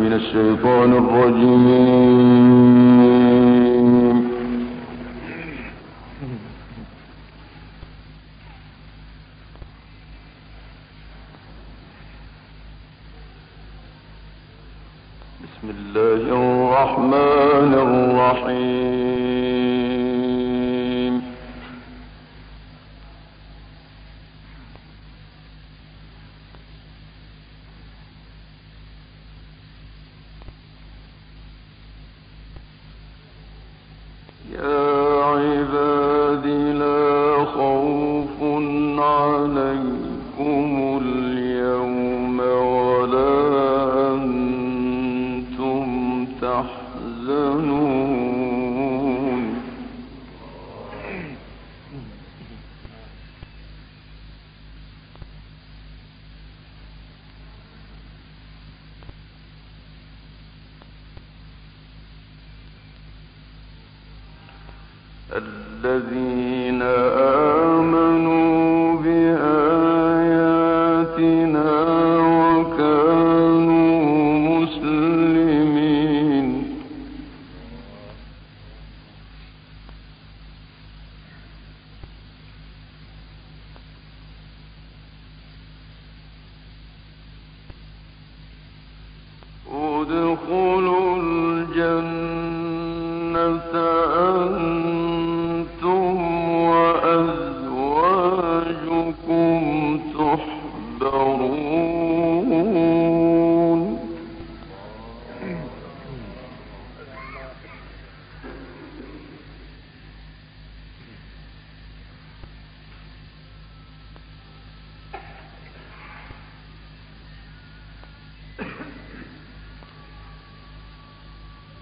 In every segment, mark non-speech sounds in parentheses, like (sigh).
من الشيطان الرجيم. الذين آمنوا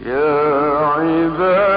يا عباد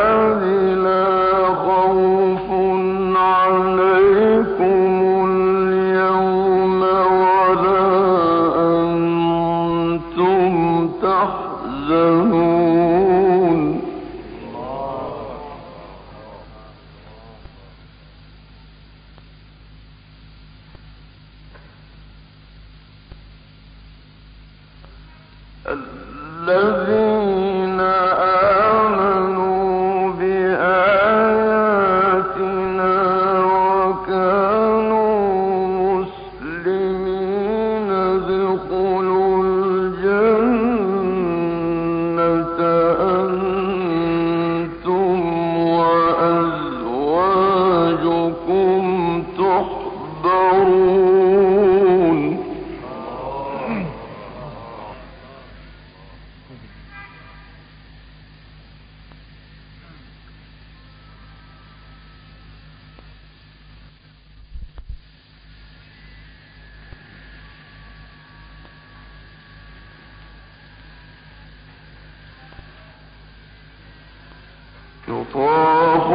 يطاف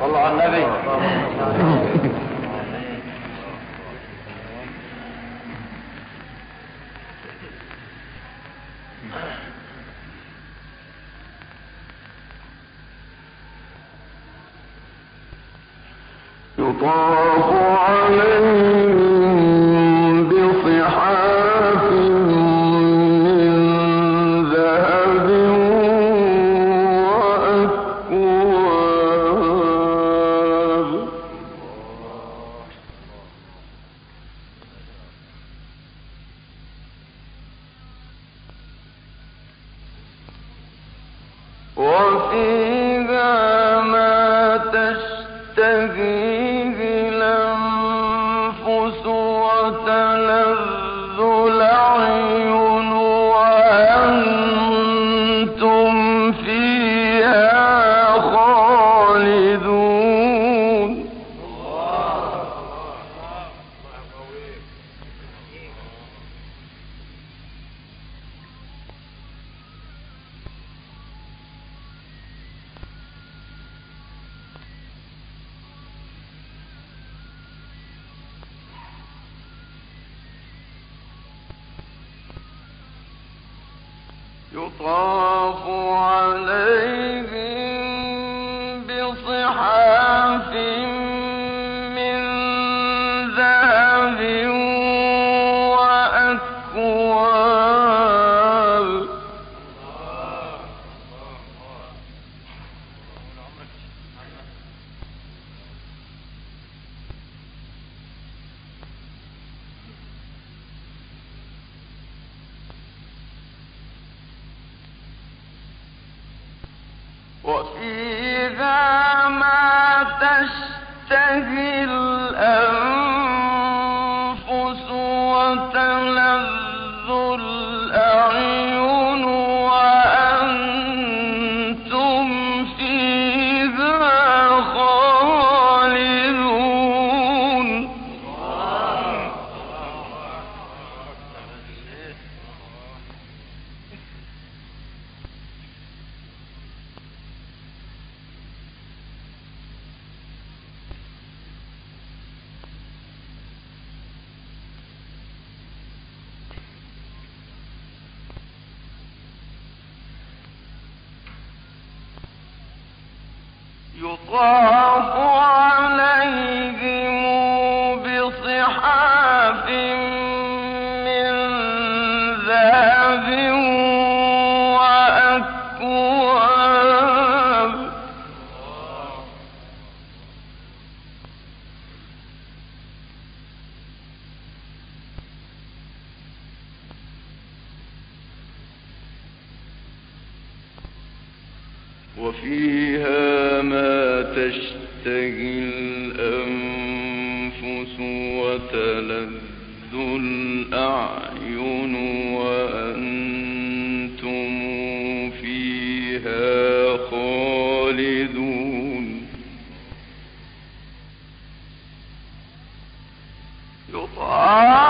صلوا على النبي. (laughs) يطاف على وفيها ما تشتهي الأنفس وتلذ الأعين وأنتم فيها خالدون. يطعم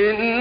إن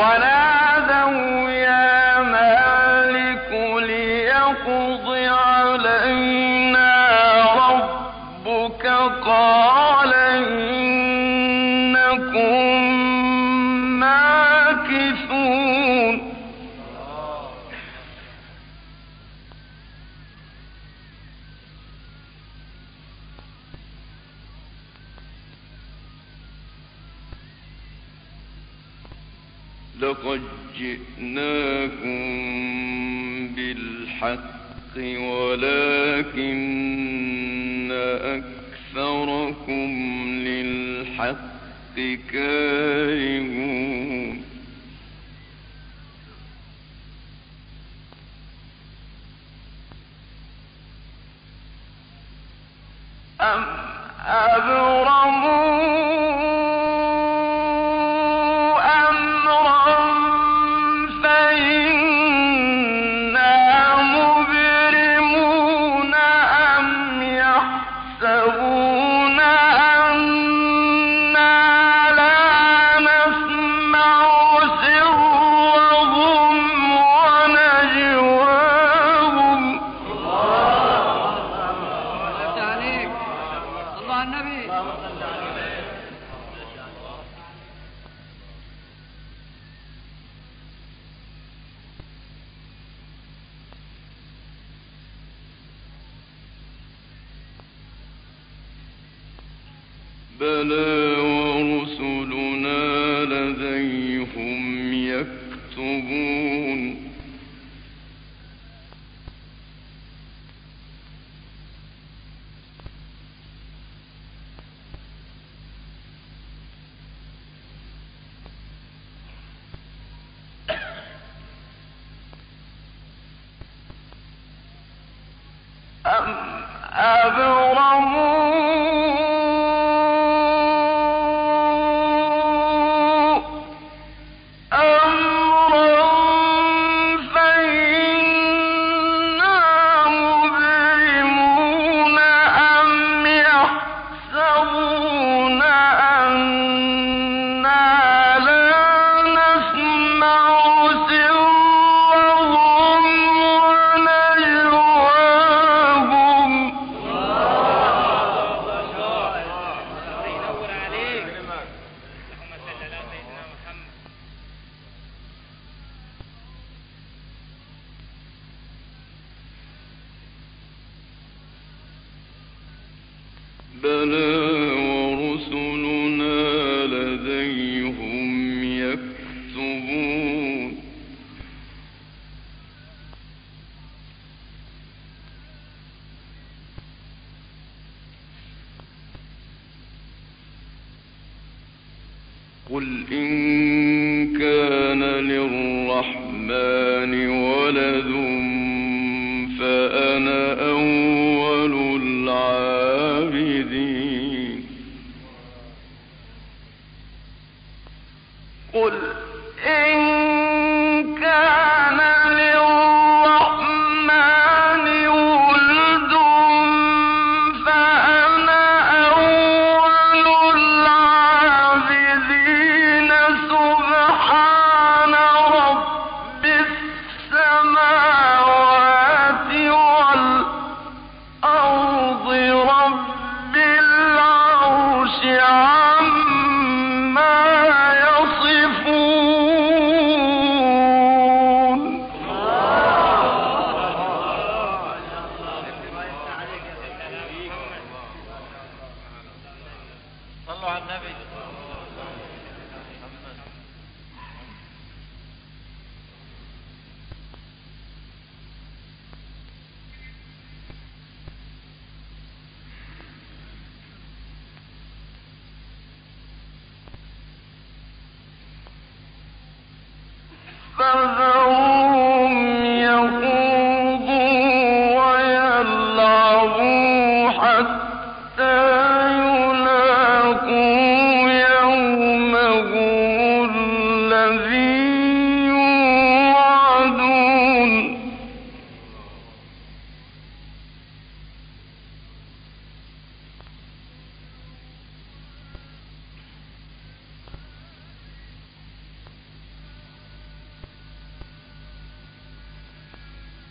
ونادوا أكثركم للحق كارهون لديهم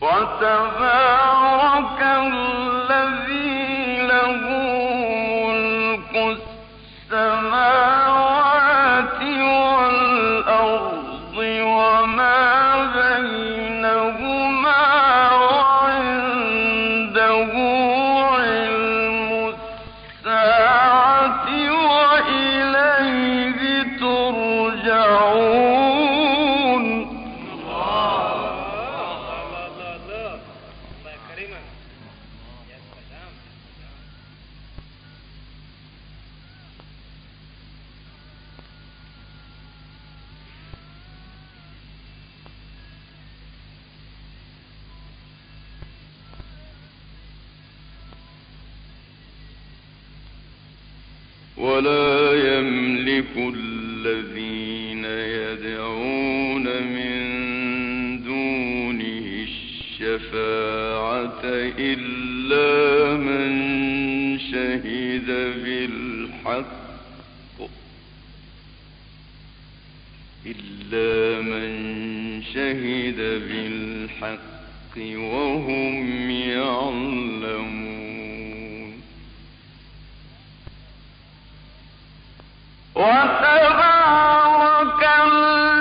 وتبارك الله ولا يملك الذين يدعون من دونه الشفاعة إلا من شهد بالحق. إلا من شهد بالحق وهم يعلمون. وتبارك الله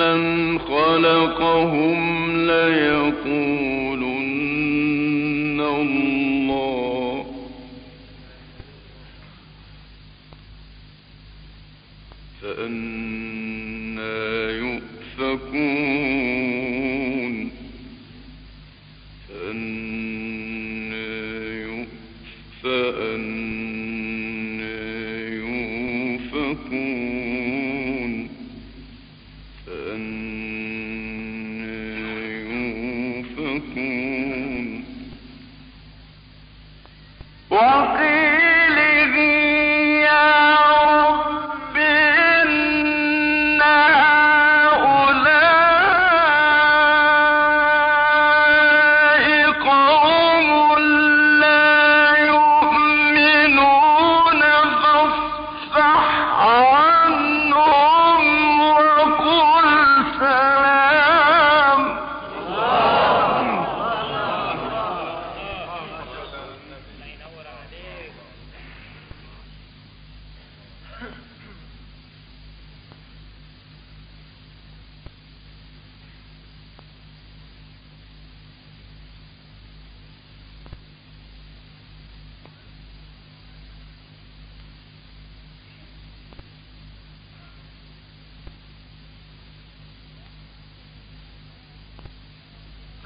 مَّنْ خَلَقَهُمْ لَيَقُولُونَ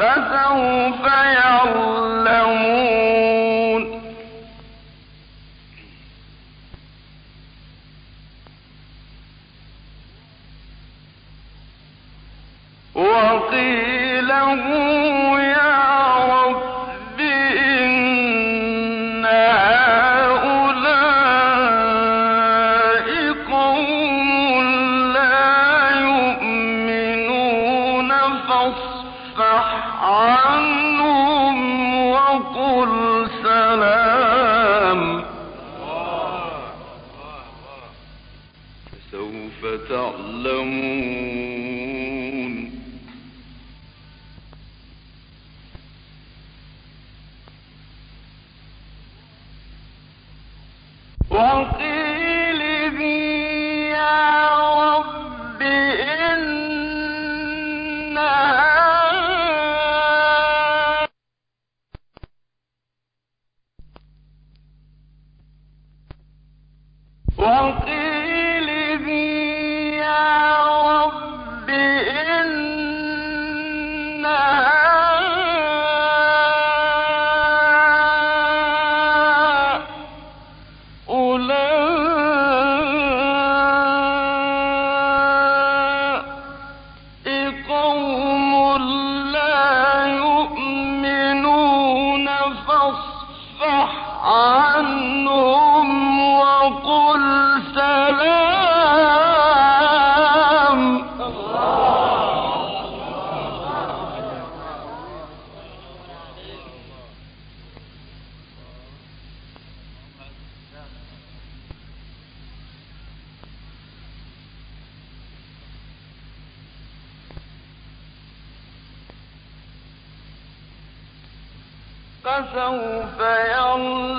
فسوف يعلمون تعلمون فسوف يعلم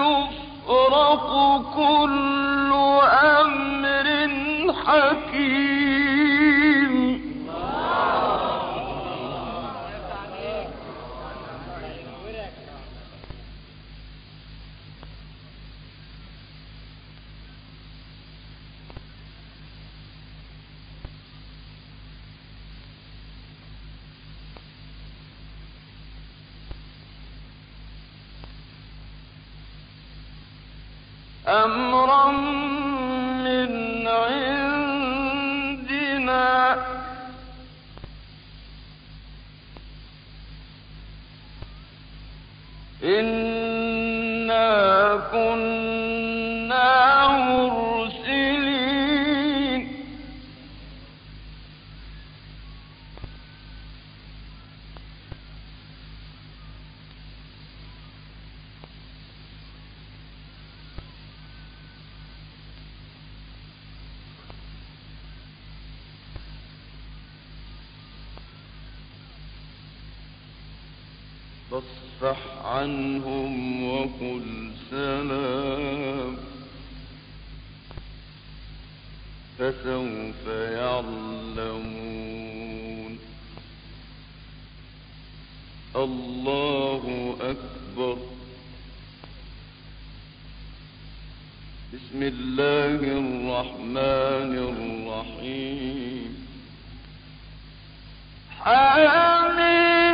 يفرق كل أمر حكيم أم فاصفح عنهم وقل سلام. فسوف يعلمون. الله أكبر. بسم الله الرحمن الرحيم. حميد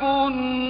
كنا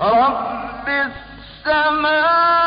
رب السماوات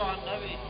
صلوا على النبي.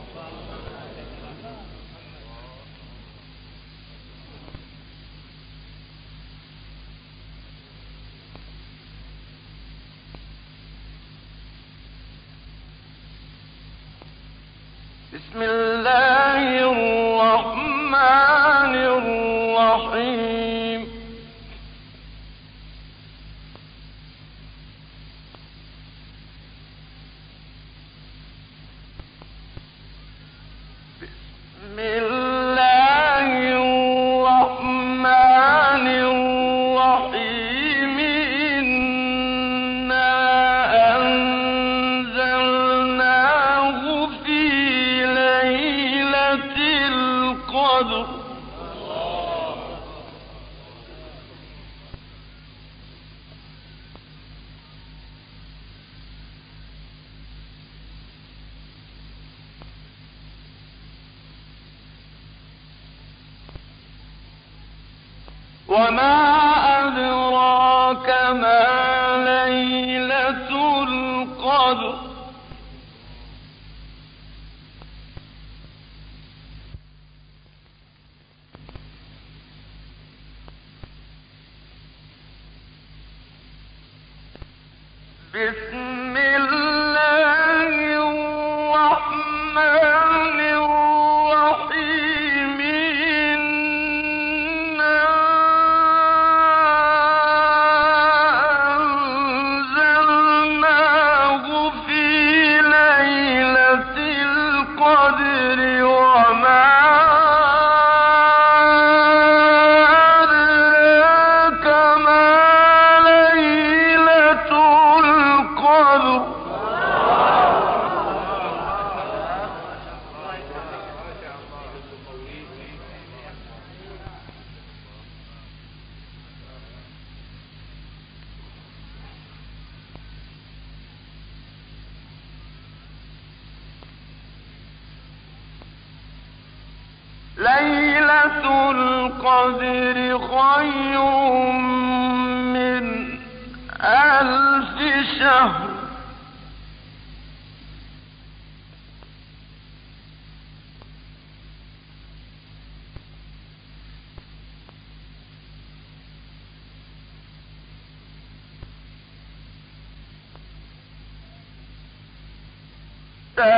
وما ليلة القدر خير من ألف شهر. حتى